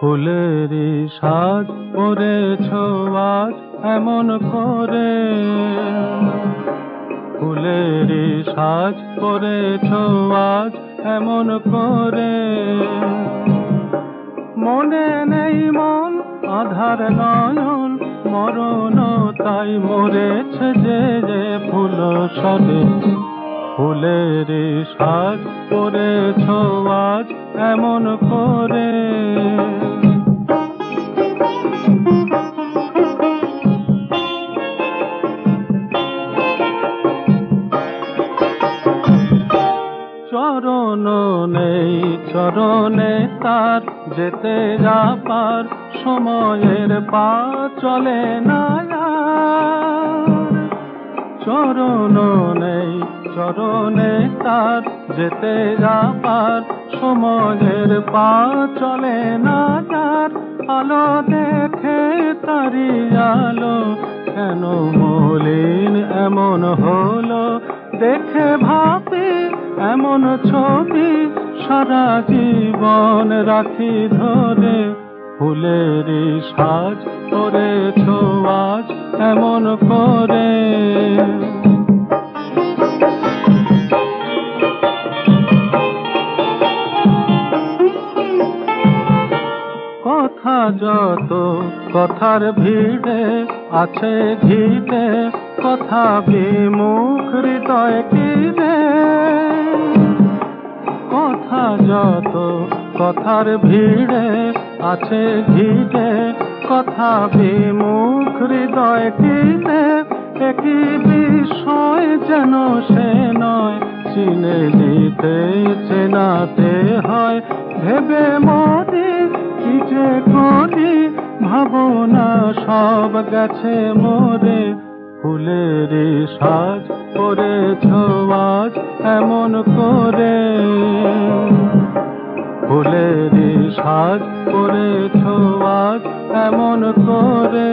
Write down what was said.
ফুলেরই সাজ পরেছ আজ এমন করে। ফুলেরই সাজ পরেছ আজ এমন করে। আধার নয়ন মরণ, তাই মরেছে যে যে ফুল সরে ফুলের সাজ করেছ আজ, এমন করে চরণ নেই, চরণে তার যেতে যা পার সময়ের পা চলে না চরণ নেই, চরণে তার যেতে যা পার সময়ের পা চলে না যার আলো দেখে তারি আলো কেন মলিন? এমন হলো, দেখে ভাবি, এমন ছবি সারা জীবন রাখি ধরে। ফুলের সাজ করেছ আজ, এমন করে। যত কথার ভিড়ে আছে ঘিটে কথা বিমুখ হৃদয় কিরে কথা যত কথার ভিড়ে আছে ঘিটে কথা বিমুখ হৃদয় কিরে একই বিষয় যেন সে নয়, চিনে নিতে চেনাতে হয়, ভেবে মরি কি যে ভাবনা সব গেছে মোরে। ফুলের সাজ করেছ আজ এমন করে। ফুলের সাজ করেছ আজ এমন করে।